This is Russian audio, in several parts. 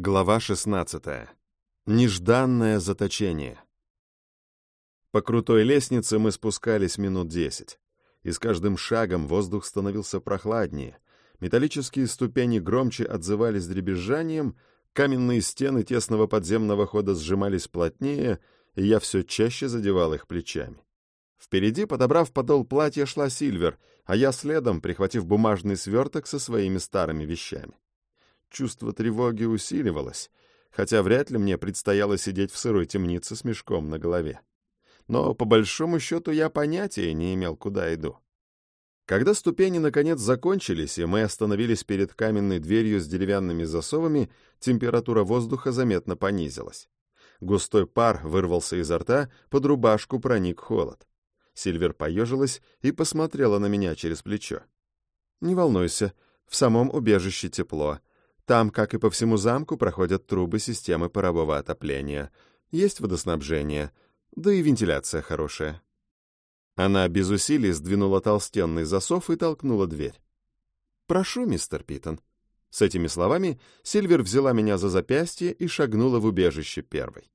Глава 16. Нежданное заточение. По крутой лестнице мы спускались минут десять. И с каждым шагом воздух становился прохладнее. Металлические ступени громче отзывались дребезжанием, каменные стены тесного подземного хода сжимались плотнее, и я все чаще задевал их плечами. Впереди, подобрав подол платья, шла Сильвер, а я следом, прихватив бумажный сверток со своими старыми вещами. Чувство тревоги усиливалось, хотя вряд ли мне предстояло сидеть в сырой темнице с мешком на голове. Но, по большому счету, я понятия не имел, куда иду. Когда ступени наконец закончились, и мы остановились перед каменной дверью с деревянными засовами, температура воздуха заметно понизилась. Густой пар вырвался изо рта, под рубашку проник холод. Сильвер поежилась и посмотрела на меня через плечо. «Не волнуйся, в самом убежище тепло. Там, как и по всему замку, проходят трубы системы парового отопления. Есть водоснабжение, да и вентиляция хорошая». Она без усилий сдвинула толстенный засов и толкнула дверь. «Прошу, мистер Питон». С этими словами Сильвер взяла меня за запястье и шагнула в убежище первой.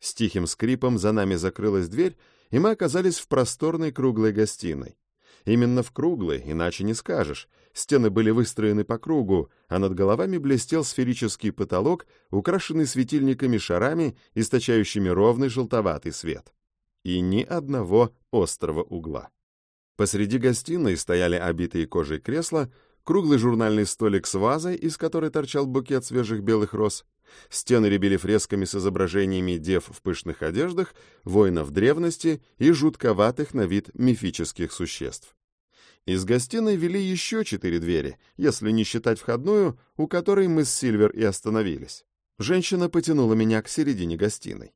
С тихим скрипом за нами закрылась дверь, и мы оказались в просторной круглой гостиной. Именно в круглой, иначе не скажешь. Стены были выстроены по кругу, а над головами блестел сферический потолок, украшенный светильниками-шарами, источающими ровный желтоватый свет. И ни одного острого угла. Посреди гостиной стояли обитые кожей кресла, круглый журнальный столик с вазой, из которой торчал букет свежих белых роз, Стены рябили фресками с изображениями дев в пышных одеждах, воинов древности и жутковатых на вид мифических существ. Из гостиной вели еще четыре двери, если не считать входную, у которой мы с Сильвер и остановились. Женщина потянула меня к середине гостиной.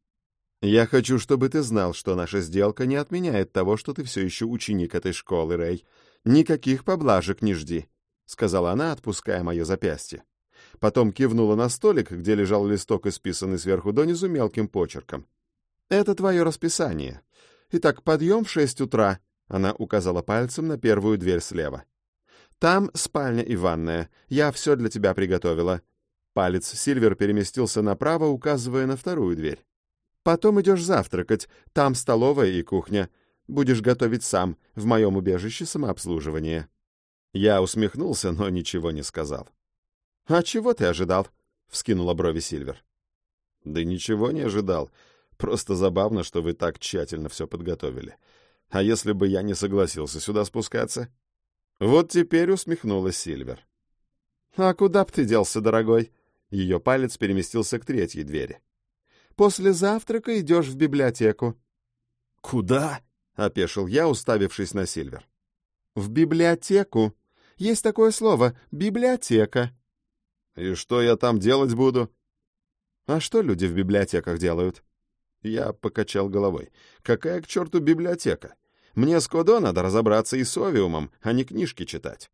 «Я хочу, чтобы ты знал, что наша сделка не отменяет того, что ты все еще ученик этой школы, Рэй. Никаких поблажек не жди», — сказала она, отпуская мое запястье. Потом кивнула на столик, где лежал листок, исписанный сверху донизу мелким почерком. «Это твое расписание. Итак, подъем в шесть утра», — она указала пальцем на первую дверь слева. «Там спальня и ванная. Я все для тебя приготовила». Палец Сильвер переместился направо, указывая на вторую дверь. «Потом идешь завтракать. Там столовая и кухня. Будешь готовить сам, в моем убежище самообслуживания». Я усмехнулся, но ничего не сказал. «А чего ты ожидал?» — вскинула брови Сильвер. «Да ничего не ожидал. Просто забавно, что вы так тщательно все подготовили. А если бы я не согласился сюда спускаться?» Вот теперь усмехнулась Сильвер. «А куда б ты делся, дорогой?» Ее палец переместился к третьей двери. «После завтрака идешь в библиотеку». «Куда?» — опешил я, уставившись на Сильвер. «В библиотеку. Есть такое слово — библиотека. И что я там делать буду? А что люди в библиотеках делают? Я покачал головой. Какая к черту библиотека? Мне с Кодо надо разобраться и с Овиумом, а не книжки читать.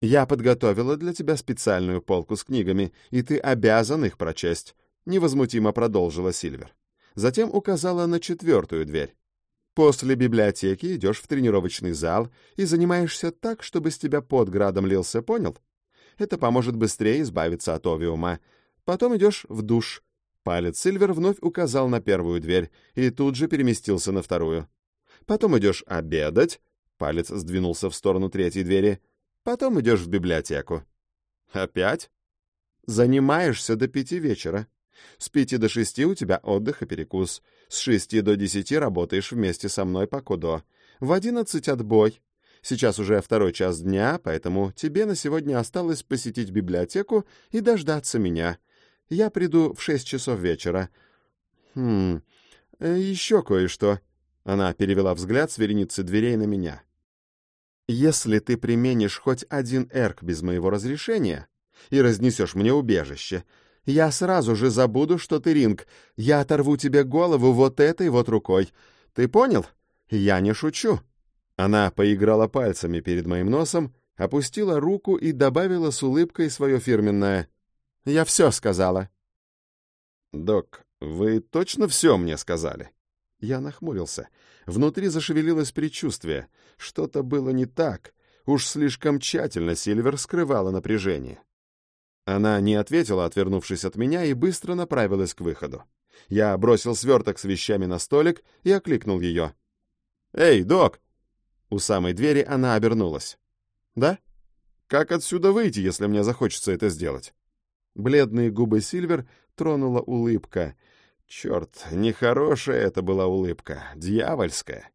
Я подготовила для тебя специальную полку с книгами, и ты обязан их прочесть, невозмутимо продолжила Сильвер. Затем указала на четвертую дверь. После библиотеки идешь в тренировочный зал и занимаешься так, чтобы с тебя под градом лился, понял? Это поможет быстрее избавиться от овиума. Потом идешь в душ. Палец Сильвер вновь указал на первую дверь и тут же переместился на вторую. Потом идешь обедать. Палец сдвинулся в сторону третьей двери. Потом идешь в библиотеку. Опять? Занимаешься до пяти вечера. С пяти до шести у тебя отдых и перекус. С шести до десяти работаешь вместе со мной по кодо. В одиннадцать отбой. Сейчас уже второй час дня, поэтому тебе на сегодня осталось посетить библиотеку и дождаться меня. Я приду в шесть часов вечера. Хм, э, еще кое-что. Она перевела взгляд с вереницы дверей на меня. Если ты применишь хоть один эрк без моего разрешения и разнесешь мне убежище, я сразу же забуду, что ты ринг. Я оторву тебе голову вот этой вот рукой. Ты понял? Я не шучу. Она поиграла пальцами перед моим носом, опустила руку и добавила с улыбкой свое фирменное «Я все сказала». «Док, вы точно все мне сказали?» Я нахмурился. Внутри зашевелилось предчувствие. Что-то было не так. Уж слишком тщательно Сильвер скрывала напряжение. Она не ответила, отвернувшись от меня, и быстро направилась к выходу. Я бросил сверток с вещами на столик и окликнул ее. «Эй, док!» У самой двери она обернулась. «Да? Как отсюда выйти, если мне захочется это сделать?» Бледные губы Сильвер тронула улыбка. Черт, нехорошая это была улыбка, дьявольская.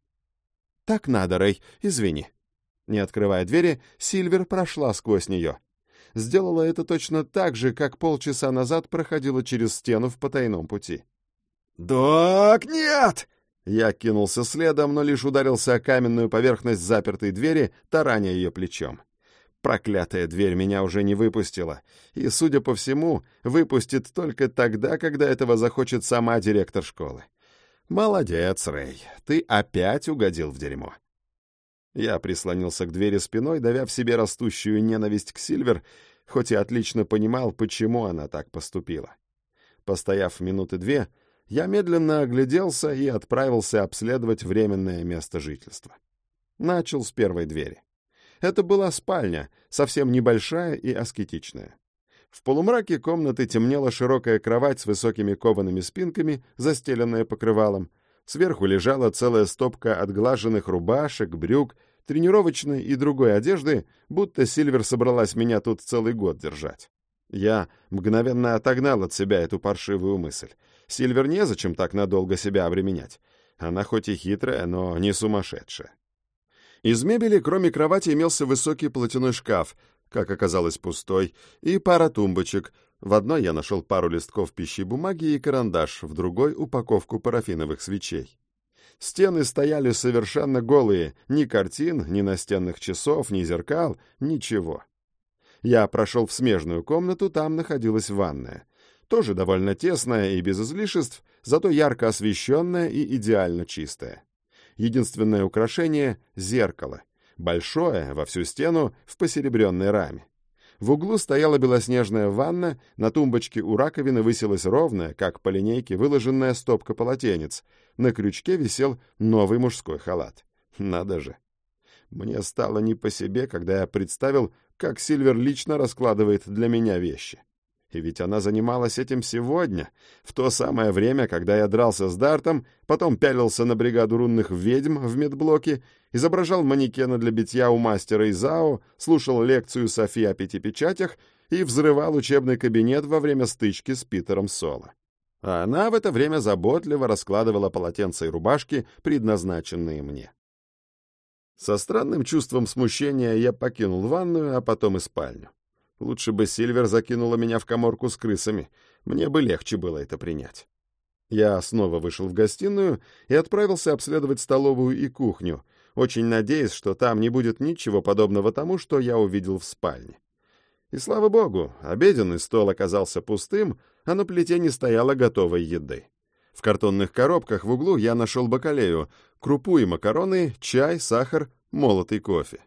«Так надо, Рэй, извини». Не открывая двери, Сильвер прошла сквозь нее. Сделала это точно так же, как полчаса назад проходила через стену в потайном пути. «Док, нет!» Я кинулся следом, но лишь ударился о каменную поверхность запертой двери, тараня ее плечом. Проклятая дверь меня уже не выпустила, и, судя по всему, выпустит только тогда, когда этого захочет сама директор школы. «Молодец, Рэй, ты опять угодил в дерьмо». Я прислонился к двери спиной, давя в себе растущую ненависть к Сильвер, хоть и отлично понимал, почему она так поступила. Постояв минуты две, я медленно огляделся и отправился обследовать временное место жительства. Начал с первой двери. Это была спальня, совсем небольшая и аскетичная. В полумраке комнаты темнела широкая кровать с высокими коваными спинками, застеленная покрывалом. Сверху лежала целая стопка отглаженных рубашек, брюк, тренировочной и другой одежды, будто Сильвер собралась меня тут целый год держать. Я мгновенно отогнал от себя эту паршивую мысль. Сильвер незачем так надолго себя обременять. Она хоть и хитрая, но не сумасшедшая. Из мебели, кроме кровати, имелся высокий платяной шкаф, как оказалось, пустой, и пара тумбочек. В одной я нашел пару листков пищи бумаги и карандаш, в другой — упаковку парафиновых свечей. Стены стояли совершенно голые, ни картин, ни настенных часов, ни зеркал, ничего. Я прошел в смежную комнату, там находилась ванная тоже довольно тесная и без излишеств, зато ярко освещенная и идеально чистая. Единственное украшение — зеркало, большое, во всю стену, в посеребренной раме. В углу стояла белоснежная ванна, на тумбочке у раковины высилась ровная, как по линейке, выложенная стопка полотенец. На крючке висел новый мужской халат. Надо же. Мне стало не по себе, когда я представил, как Сильвер лично раскладывает для меня вещи. И ведь она занималась этим сегодня, в то самое время, когда я дрался с Дартом, потом пялился на бригаду рунных ведьм в медблоке, изображал манекена для битья у мастера Изао, слушал лекцию Софи о пяти печатях и взрывал учебный кабинет во время стычки с Питером Соло. А она в это время заботливо раскладывала полотенца и рубашки, предназначенные мне. Со странным чувством смущения я покинул ванную, а потом и спальню. Лучше бы Сильвер закинула меня в коморку с крысами. Мне бы легче было это принять. Я снова вышел в гостиную и отправился обследовать столовую и кухню, очень надеясь, что там не будет ничего подобного тому, что я увидел в спальне. И слава богу, обеденный стол оказался пустым, а на плите не стояло готовой еды. В картонных коробках в углу я нашел бакалею, крупу и макароны, чай, сахар, молотый кофе.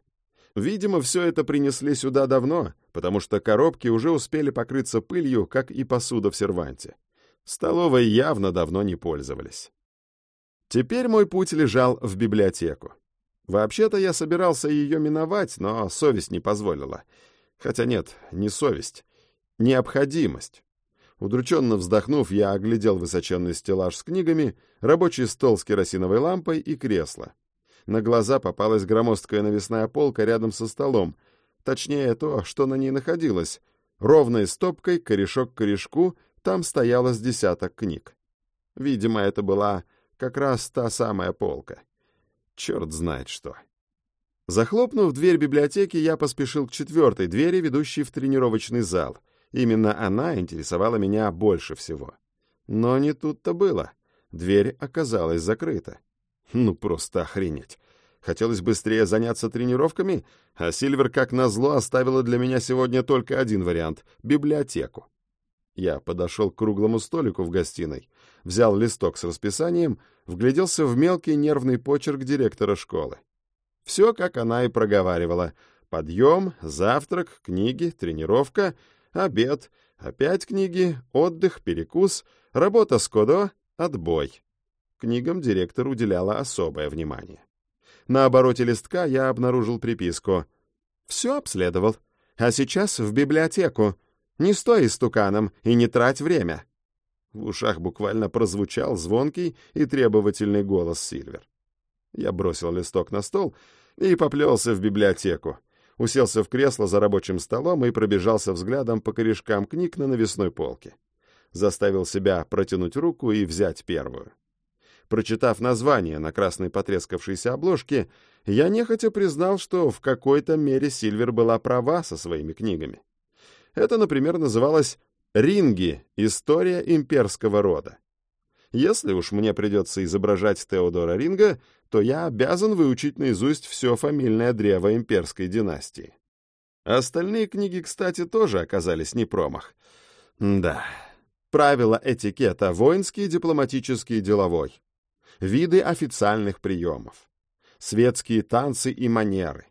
Видимо, все это принесли сюда давно, потому что коробки уже успели покрыться пылью, как и посуда в серванте. Столовой явно давно не пользовались. Теперь мой путь лежал в библиотеку. Вообще-то я собирался ее миновать, но совесть не позволила. Хотя нет, не совесть. Необходимость. Удрученно вздохнув, я оглядел высоченный стеллаж с книгами, рабочий стол с керосиновой лампой и кресло. На глаза попалась громоздкая навесная полка рядом со столом, точнее то, что на ней находилось. Ровной стопкой, корешок к корешку, там стояло с десяток книг. Видимо, это была как раз та самая полка. Черт знает что. Захлопнув дверь библиотеки, я поспешил к четвертой двери, ведущей в тренировочный зал. Именно она интересовала меня больше всего. Но не тут-то было. Дверь оказалась закрыта. Ну, просто охренеть. Хотелось быстрее заняться тренировками, а Сильвер, как назло, оставила для меня сегодня только один вариант — библиотеку. Я подошел к круглому столику в гостиной, взял листок с расписанием, вгляделся в мелкий нервный почерк директора школы. Все, как она и проговаривала. Подъем, завтрак, книги, тренировка, обед, опять книги, отдых, перекус, работа с Кодо, отбой. Книгам директор уделяла особое внимание. На обороте листка я обнаружил приписку. «Все обследовал. А сейчас в библиотеку. Не стой истуканом и не трать время!» В ушах буквально прозвучал звонкий и требовательный голос Сильвер. Я бросил листок на стол и поплелся в библиотеку, уселся в кресло за рабочим столом и пробежался взглядом по корешкам книг на навесной полке. Заставил себя протянуть руку и взять первую. Прочитав название на красной потрескавшейся обложке, я нехотя признал, что в какой-то мере Сильвер была права со своими книгами. Это, например, называлось «Ринги. История имперского рода». Если уж мне придется изображать Теодора Ринга, то я обязан выучить наизусть все фамильное древо имперской династии. Остальные книги, кстати, тоже оказались не промах. Да. Правила этикета воинский, дипломатический, деловой. Виды официальных приемов. Светские танцы и манеры.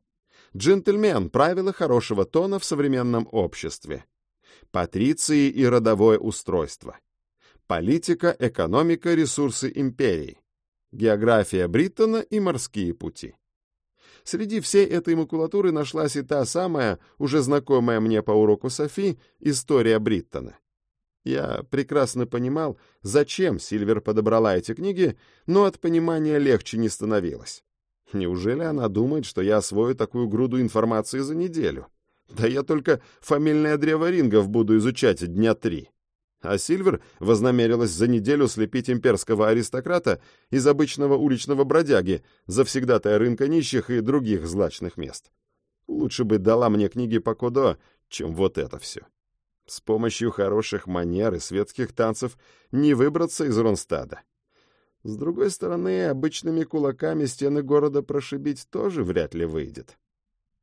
Джентльмен – правила хорошего тона в современном обществе. Патриции и родовое устройство. Политика, экономика, ресурсы империи география Бриттона и морские пути. Среди всей этой макулатуры нашлась и та самая, уже знакомая мне по уроку Софи, история Бриттона. Я прекрасно понимал, зачем Сильвер подобрала эти книги, но от понимания легче не становилось. Неужели она думает, что я освою такую груду информации за неделю? Да я только фамильное древо рингов буду изучать дня три а Сильвер вознамерилась за неделю слепить имперского аристократа из обычного уличного бродяги, завсегдатая рынка нищих и других злачных мест. Лучше бы дала мне книги по Кодо, чем вот это все. С помощью хороших манер и светских танцев не выбраться из Ронстада. С другой стороны, обычными кулаками стены города прошибить тоже вряд ли выйдет.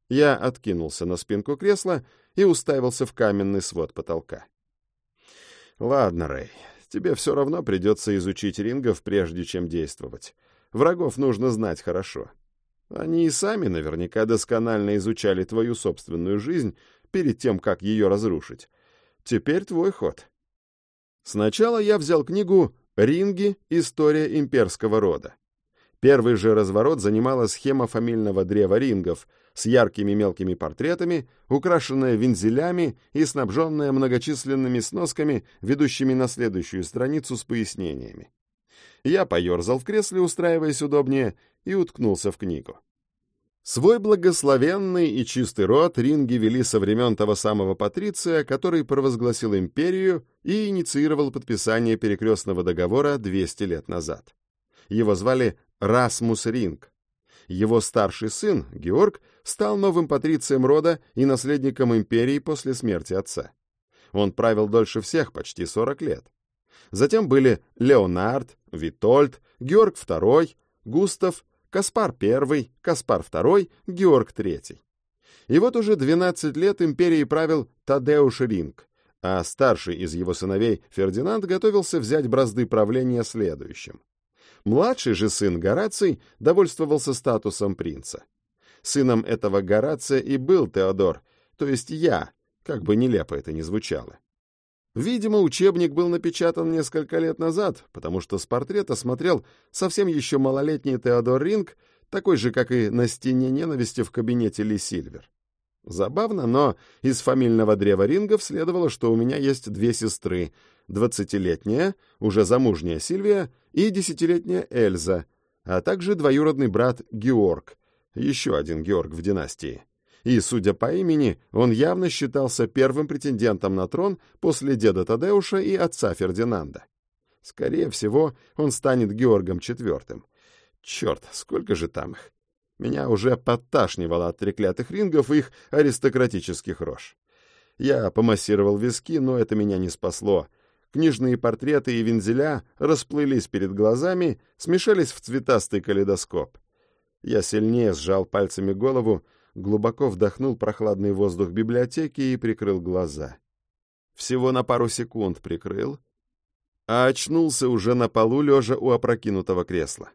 Я откинулся на спинку кресла и уставился в каменный свод потолка. Ладно, Рэй, тебе все равно придется изучить рингов, прежде чем действовать. Врагов нужно знать хорошо. Они и сами наверняка досконально изучали твою собственную жизнь перед тем, как ее разрушить. Теперь твой ход. Сначала я взял книгу «Ринги. История имперского рода». Первый же разворот занимала схема фамильного древа рингов — с яркими мелкими портретами, украшенная вензелями и снабженная многочисленными сносками, ведущими на следующую страницу с пояснениями. Я поерзал в кресле, устраиваясь удобнее, и уткнулся в книгу. Свой благословенный и чистый род ринги вели со времен того самого Патриция, который провозгласил империю и инициировал подписание перекрестного договора 200 лет назад. Его звали Расмус Ринг, его старший сын, Георг, стал новым патрицием рода и наследником империи после смерти отца. Он правил дольше всех, почти 40 лет. Затем были Леонард, Витольд, Георг II, Густав, Каспар I, Каспар II, Георг III. И вот уже 12 лет империей правил Тадеуш Ринг, а старший из его сыновей Фердинанд готовился взять бразды правления следующим. Младший же сын Гораций довольствовался статусом принца. Сыном этого Горация и был Теодор, то есть я, как бы нелепо это ни звучало. Видимо, учебник был напечатан несколько лет назад, потому что с портрета смотрел совсем еще малолетний Теодор Ринг, такой же, как и на стене ненависти в кабинете Ли Сильвер. Забавно, но из фамильного древа рингов следовало, что у меня есть две сестры, двадцатилетняя, уже замужняя Сильвия и десятилетняя Эльза, а также двоюродный брат Георг, еще один Георг в династии. И, судя по имени, он явно считался первым претендентом на трон после деда Тадеуша и отца Фердинанда. Скорее всего, он станет Георгом IV. Черт, сколько же там их! Меня уже подташнивало от треклятых рингов и их аристократических рож. Я помассировал виски, но это меня не спасло — Книжные портреты и вензеля расплылись перед глазами, смешались в цветастый калейдоскоп. Я сильнее сжал пальцами голову, глубоко вдохнул прохладный воздух библиотеки и прикрыл глаза. Всего на пару секунд прикрыл, а очнулся уже на полу, лежа у опрокинутого кресла.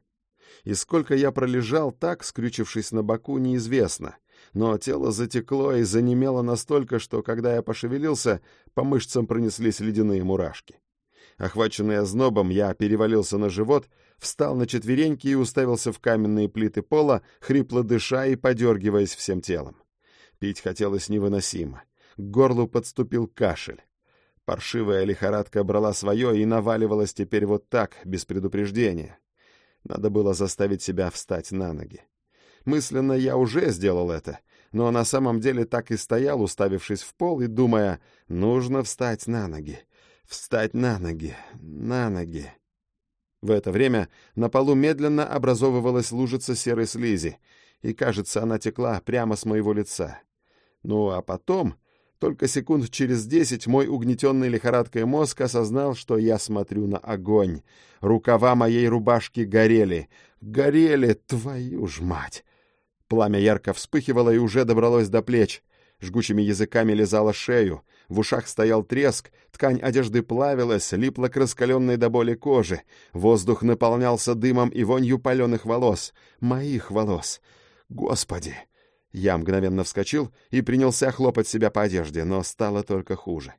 И сколько я пролежал так, скрючившись на боку, неизвестно — но тело затекло и занемело настолько, что, когда я пошевелился, по мышцам пронеслись ледяные мурашки. Охваченный ознобом, я перевалился на живот, встал на четвереньки и уставился в каменные плиты пола, хрипло дыша и подергиваясь всем телом. Пить хотелось невыносимо. к горлу подступил кашель. Паршивая лихорадка брала свое и наваливалась теперь вот так, без предупреждения. Надо было заставить себя встать на ноги. Мысленно я уже сделал это, но на самом деле так и стоял, уставившись в пол и думая, нужно встать на ноги, встать на ноги, на ноги. В это время на полу медленно образовывалась лужица серой слизи, и, кажется, она текла прямо с моего лица. Ну а потом, только секунд через десять, мой угнетенный лихорадкой мозг осознал, что я смотрю на огонь. Рукава моей рубашки горели. Горели, твою ж мать! Пламя ярко вспыхивало и уже добралось до плеч. Жгучими языками лизало шею. В ушах стоял треск, ткань одежды плавилась, липла к раскаленной до боли кожи. Воздух наполнялся дымом и вонью паленых волос. Моих волос. Господи! Я мгновенно вскочил и принялся хлопать себя по одежде, но стало только хуже.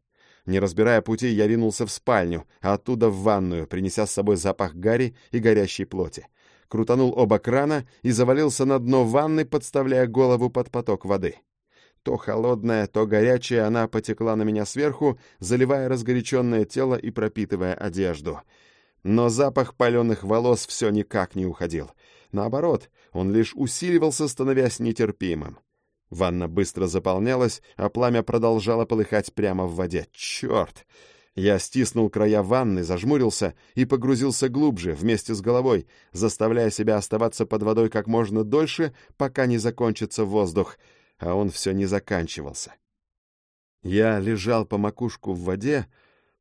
Не разбирая пути, я ринулся в спальню, а оттуда в ванную, принеся с собой запах гари и горящей плоти крутанул оба крана и завалился на дно ванны, подставляя голову под поток воды. То холодная, то горячая она потекла на меня сверху, заливая разгоряченное тело и пропитывая одежду. Но запах паленых волос все никак не уходил. Наоборот, он лишь усиливался, становясь нетерпимым. Ванна быстро заполнялась, а пламя продолжало полыхать прямо в воде. Черт! Я стиснул края ванны, зажмурился и погрузился глубже, вместе с головой, заставляя себя оставаться под водой как можно дольше, пока не закончится воздух, а он все не заканчивался. Я лежал по макушку в воде,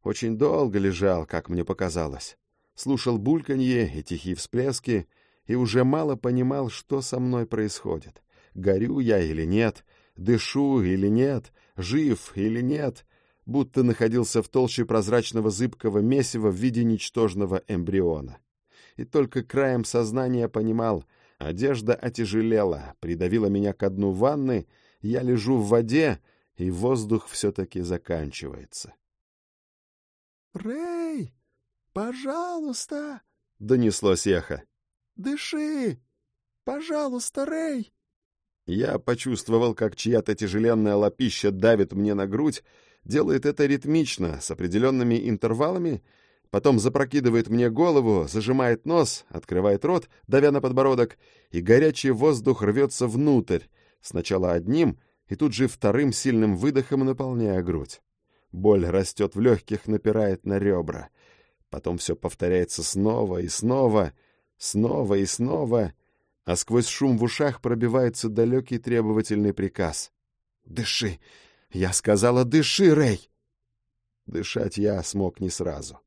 очень долго лежал, как мне показалось. Слушал бульканье и тихие всплески, и уже мало понимал, что со мной происходит. Горю я или нет, дышу или нет, жив или нет — будто находился в толще прозрачного зыбкого месива в виде ничтожного эмбриона. И только краем сознания понимал, одежда отяжелела, придавила меня к дну ванны, я лежу в воде, и воздух все-таки заканчивается. «Рэй, пожалуйста!» — донеслось эхо. «Дыши! Пожалуйста, Рэй!» Я почувствовал, как чья-то тяжеленная лапища давит мне на грудь, делает это ритмично, с определенными интервалами, потом запрокидывает мне голову, зажимает нос, открывает рот, давя на подбородок, и горячий воздух рвется внутрь, сначала одним и тут же вторым сильным выдохом наполняя грудь. Боль растет в легких, напирает на ребра. Потом все повторяется снова и снова, снова и снова, а сквозь шум в ушах пробивается далекий требовательный приказ. «Дыши! Я сказала, дыши, Рэй!» Дышать я смог не сразу.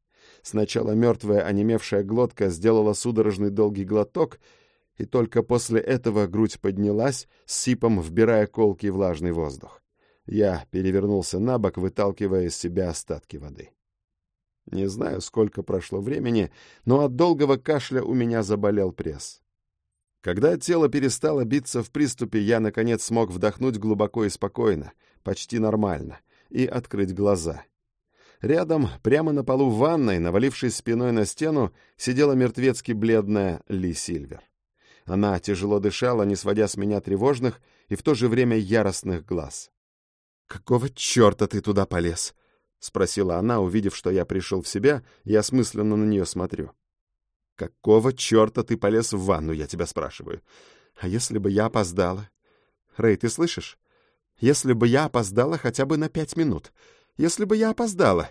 Сначала мертвая онемевшая глотка сделала судорожный долгий глоток, и только после этого грудь поднялась, сипом вбирая колкий влажный воздух. Я перевернулся на бок, выталкивая из себя остатки воды. Не знаю, сколько прошло времени, но от долгого кашля у меня заболел пресс. Когда тело перестало биться в приступе, я, наконец, смог вдохнуть глубоко и спокойно, почти нормально, и открыть глаза. Рядом, прямо на полу ванной, навалившись спиной на стену, сидела мертвецки бледная Ли Сильвер. Она тяжело дышала, не сводя с меня тревожных и в то же время яростных глаз. «Какого черта ты туда полез?» — спросила она, увидев, что я пришел в себя и осмысленно на нее смотрю. Какого черта ты полез в ванну, я тебя спрашиваю? А если бы я опоздала? Рэй, ты слышишь? Если бы я опоздала хотя бы на пять минут. Если бы я опоздала.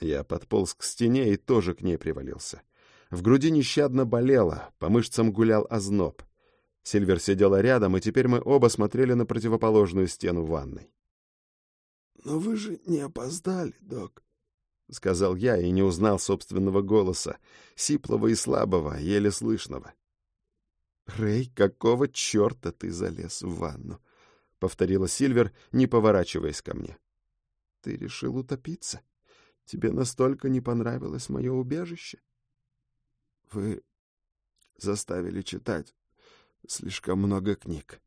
Я подполз к стене и тоже к ней привалился. В груди нещадно болело, по мышцам гулял озноб. Сильвер сидела рядом, и теперь мы оба смотрели на противоположную стену ванной. «Но вы же не опоздали, док», — сказал я и не узнал собственного голоса, сиплого и слабого, еле слышного. «Рэй, какого черта ты залез в ванну?» — повторила Сильвер, не поворачиваясь ко мне. «Ты решил утопиться? Тебе настолько не понравилось мое убежище?» «Вы заставили читать слишком много книг».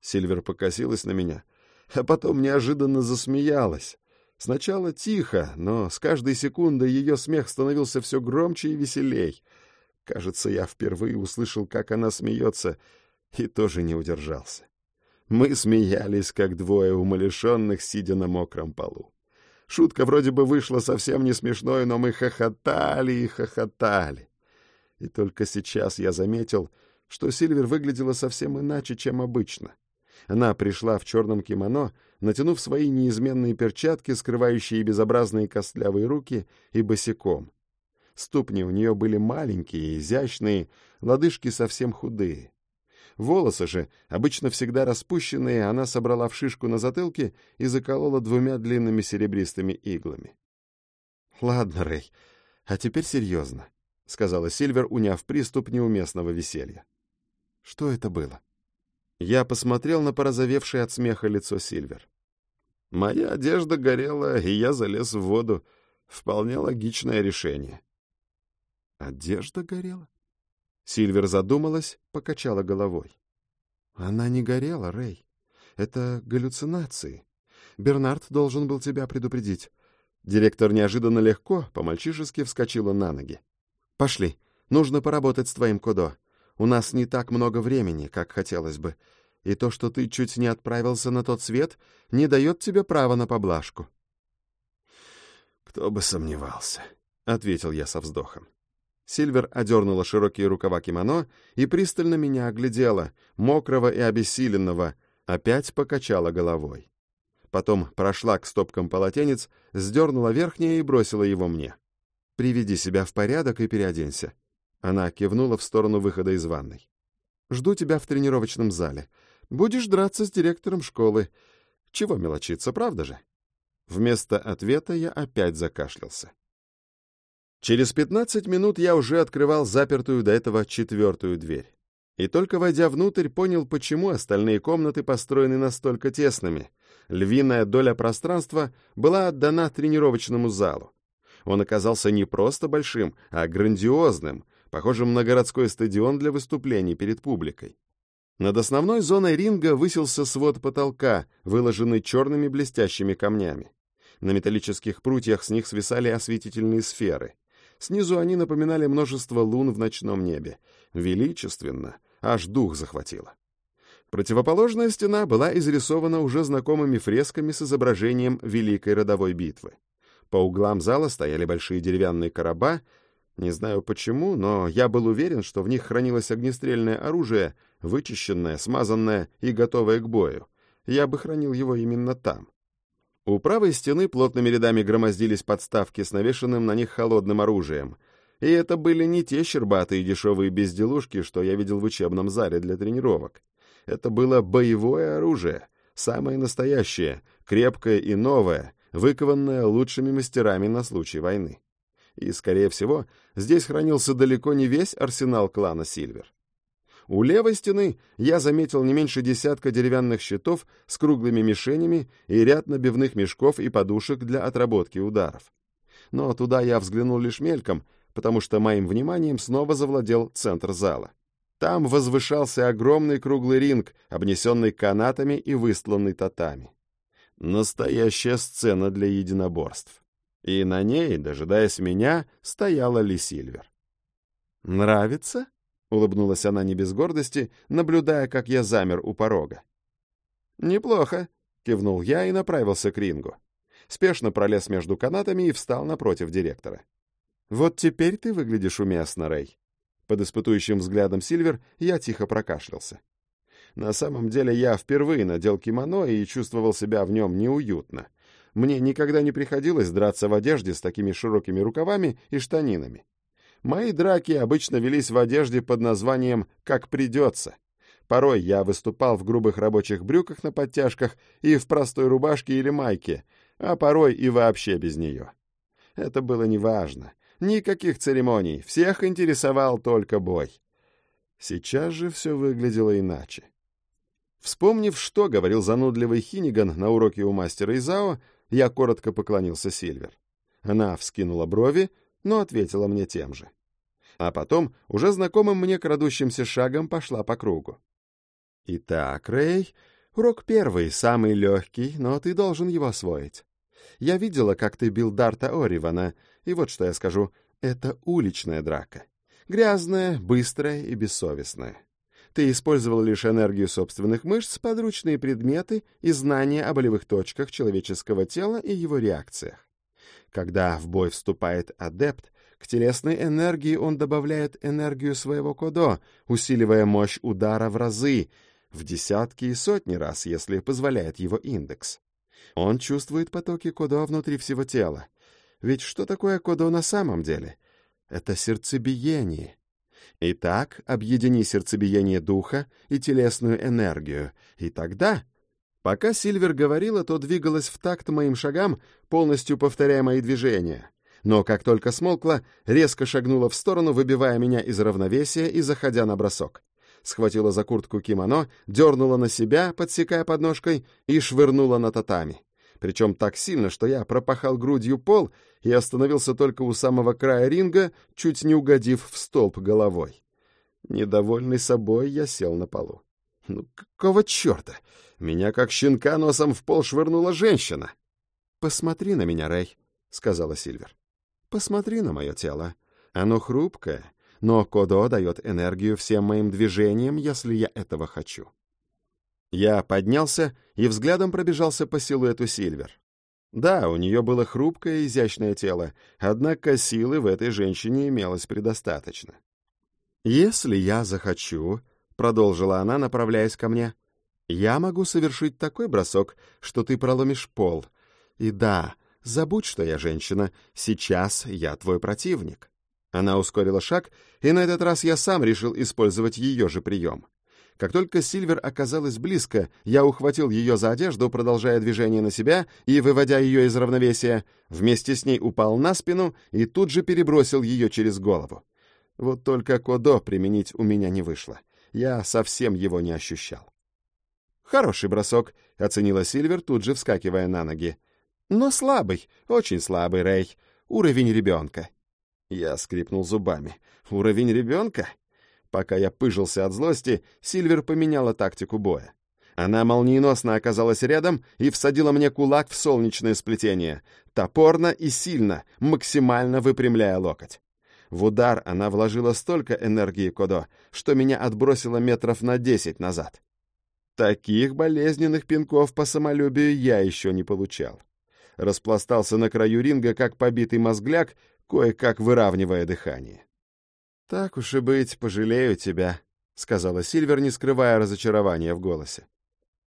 Сильвер покосилась на меня, а потом неожиданно засмеялась. Сначала тихо, но с каждой секундой ее смех становился все громче и веселей. Кажется, я впервые услышал, как она смеется, и тоже не удержался. Мы смеялись, как двое умалишенных, сидя на мокром полу. Шутка вроде бы вышла совсем не смешной, но мы хохотали и хохотали. И только сейчас я заметил, что Сильвер выглядела совсем иначе, чем обычно. Она пришла в черном кимоно, натянув свои неизменные перчатки, скрывающие безобразные костлявые руки, и босиком. Ступни у нее были маленькие, изящные, лодыжки совсем худые. Волосы же, обычно всегда распущенные, она собрала в шишку на затылке и заколола двумя длинными серебристыми иглами. «Ладно, Рэй, а теперь серьезно», — сказала Сильвер, уняв приступ неуместного веселья. «Что это было?» Я посмотрел на порозовевшее от смеха лицо Сильвер. «Моя одежда горела, и я залез в воду. Вполне логичное решение». «Одежда горела?» Сильвер задумалась, покачала головой. «Она не горела, Рэй. Это галлюцинации. Бернард должен был тебя предупредить». Директор неожиданно легко, по-мальчишески вскочила на ноги. «Пошли. Нужно поработать с твоим Кодо. У нас не так много времени, как хотелось бы. И то, что ты чуть не отправился на тот свет, не дает тебе права на поблажку». «Кто бы сомневался», — ответил я со вздохом. Сильвер одернула широкие рукава кимоно и пристально меня оглядела, мокрого и обессиленного, опять покачала головой. Потом прошла к стопкам полотенец, сдернула верхнее и бросила его мне. «Приведи себя в порядок и переоденься». Она кивнула в сторону выхода из ванной. «Жду тебя в тренировочном зале. Будешь драться с директором школы. Чего мелочиться, правда же?» Вместо ответа я опять закашлялся. Через 15 минут я уже открывал запертую до этого четвертую дверь. И только войдя внутрь, понял, почему остальные комнаты построены настолько тесными. Львиная доля пространства была отдана тренировочному залу. Он оказался не просто большим, а грандиозным, похожим на городской стадион для выступлений перед публикой. Над основной зоной ринга высился свод потолка, выложенный черными блестящими камнями. На металлических прутьях с них свисали осветительные сферы. Снизу они напоминали множество лун в ночном небе. Величественно, аж дух захватило. Противоположная стена была изрисована уже знакомыми фресками с изображением Великой родовой битвы. По углам зала стояли большие деревянные короба. Не знаю почему, но я был уверен, что в них хранилось огнестрельное оружие, вычищенное, смазанное и готовое к бою. Я бы хранил его именно там. У правой стены плотными рядами громоздились подставки с навешенным на них холодным оружием. И это были не те щербатые дешевые безделушки, что я видел в учебном зале для тренировок. Это было боевое оружие, самое настоящее, крепкое и новое, выкованное лучшими мастерами на случай войны. И, скорее всего, здесь хранился далеко не весь арсенал клана Сильвер. У левой стены я заметил не меньше десятка деревянных щитов с круглыми мишенями и ряд набивных мешков и подушек для отработки ударов. Но туда я взглянул лишь мельком, потому что моим вниманием снова завладел центр зала. Там возвышался огромный круглый ринг, обнесенный канатами и выстланный татами. Настоящая сцена для единоборств. И на ней, дожидаясь меня, стояла Ли Сильвер. «Нравится?» Улыбнулась она не без гордости, наблюдая, как я замер у порога. Неплохо, кивнул я и направился к рингу. Спешно пролез между канатами и встал напротив директора. Вот теперь ты выглядишь уместно, Рэй. Под испытующим взглядом Сильвер я тихо прокашлялся. На самом деле я впервые надел кимоно и чувствовал себя в нем неуютно. Мне никогда не приходилось драться в одежде с такими широкими рукавами и штанинами. Мои драки обычно велись в одежде под названием «как придется». Порой я выступал в грубых рабочих брюках на подтяжках и в простой рубашке или майке, а порой и вообще без нее. Это было неважно. Никаких церемоний, всех интересовал только бой. Сейчас же все выглядело иначе. Вспомнив, что говорил занудливый Хиниган на уроке у мастера Изао, я коротко поклонился Сильвер. Она вскинула брови, но ответила мне тем же. А потом уже знакомым мне крадущимся шагом пошла по кругу. «Итак, Рэй, урок первый, самый легкий, но ты должен его освоить. Я видела, как ты бил Дарта Оривана, и вот что я скажу, это уличная драка. Грязная, быстрая и бессовестная. Ты использовал лишь энергию собственных мышц, подручные предметы и знания о болевых точках человеческого тела и его реакциях. Когда в бой вступает адепт, к телесной энергии он добавляет энергию своего кодо, усиливая мощь удара в разы, в десятки и сотни раз, если позволяет его индекс. Он чувствует потоки кодо внутри всего тела. Ведь что такое кодо на самом деле? Это сердцебиение. Итак, объедини сердцебиение духа и телесную энергию, и тогда... Пока Сильвер говорила, то двигалась в такт моим шагам, полностью повторяя мои движения. Но как только смолкла, резко шагнула в сторону, выбивая меня из равновесия и заходя на бросок. Схватила за куртку кимоно, дернула на себя, подсекая подножкой, и швырнула на татами причем так сильно, что я пропахал грудью пол и остановился только у самого края ринга, чуть не угодив в столб головой. Недовольный собой, я сел на полу. Ну, какого черта? Меня как щенка носом в пол швырнула женщина. «Посмотри на меня, Рэй», — сказала Сильвер. «Посмотри на мое тело. Оно хрупкое, но Кодо дает энергию всем моим движениям, если я этого хочу. Я поднялся и взглядом пробежался по силуэту Сильвер. Да, у нее было хрупкое, изящное тело, однако силы в этой женщине имелось предостаточно. «Если я захочу», — продолжила она, направляясь ко мне, — «я могу совершить такой бросок, что ты проломишь пол. И да, забудь, что я женщина, сейчас я твой противник». Она ускорила шаг, и на этот раз я сам решил использовать ее же прием. Как только Сильвер оказалась близко, я ухватил ее за одежду, продолжая движение на себя и выводя ее из равновесия, вместе с ней упал на спину и тут же перебросил ее через голову. Вот только Кодо применить у меня не вышло. Я совсем его не ощущал. «Хороший бросок», — оценила Сильвер, тут же вскакивая на ноги. «Но слабый, очень слабый, Рэй. Уровень ребенка». Я скрипнул зубами. «Уровень ребенка?» Пока я пыжился от злости, Сильвер поменяла тактику боя. Она молниеносно оказалась рядом и всадила мне кулак в солнечное сплетение, топорно и сильно, максимально выпрямляя локоть. В удар она вложила столько энергии Кодо, что меня отбросило метров на десять назад. Таких болезненных пинков по самолюбию я еще не получал. Распластался на краю ринга, как побитый мозгляк, кое-как выравнивая дыхание. «Так уж и быть, пожалею тебя», — сказала Сильвер, не скрывая разочарования в голосе.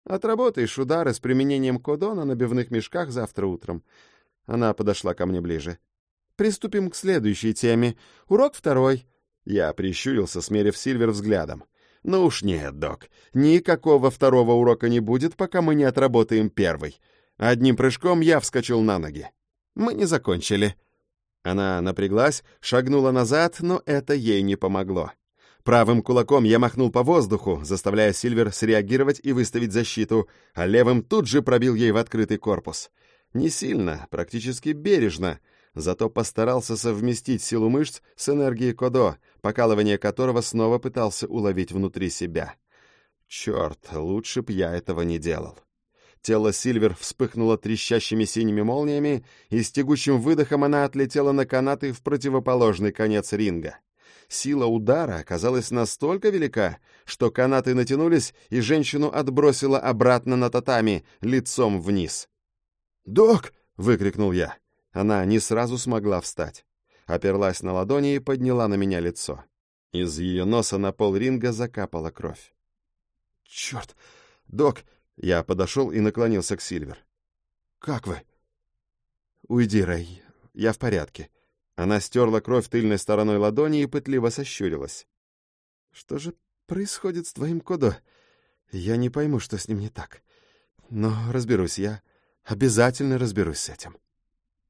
«Отработаешь удары с применением кодо на набивных мешках завтра утром». Она подошла ко мне ближе. «Приступим к следующей теме. Урок второй». Я прищурился, смерив Сильвер взглядом. «Ну уж нет, док. Никакого второго урока не будет, пока мы не отработаем первый». Одним прыжком я вскочил на ноги. «Мы не закончили», она напряглась, шагнула назад, но это ей не помогло. Правым кулаком я махнул по воздуху, заставляя Сильвер среагировать и выставить защиту, а левым тут же пробил ей в открытый корпус. Не сильно, практически бережно, зато постарался совместить силу мышц с энергией Кодо, покалывание которого снова пытался уловить внутри себя. Черт, лучше б я этого не делал. Тело Сильвер вспыхнуло трещащими синими молниями, и с тягучим выдохом она отлетела на канаты в противоположный конец ринга. Сила удара оказалась настолько велика, что канаты натянулись, и женщину отбросило обратно на татами, лицом вниз. «Док!» — выкрикнул я. Она не сразу смогла встать. Оперлась на ладони и подняла на меня лицо. Из ее носа на пол ринга закапала кровь. «Черт! Док, я подошел и наклонился к Сильвер. «Как вы?» «Уйди, Рэй, я в порядке». Она стерла кровь тыльной стороной ладони и пытливо сощурилась. «Что же происходит с твоим Кодо? Я не пойму, что с ним не так. Но разберусь я. Обязательно разберусь с этим».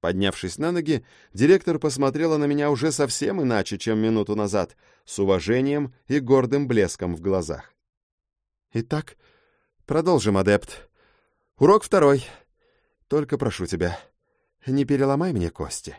Поднявшись на ноги, директор посмотрела на меня уже совсем иначе, чем минуту назад, с уважением и гордым блеском в глазах. «Итак, Продолжим, адепт. Урок второй. Только прошу тебя, не переломай мне кости.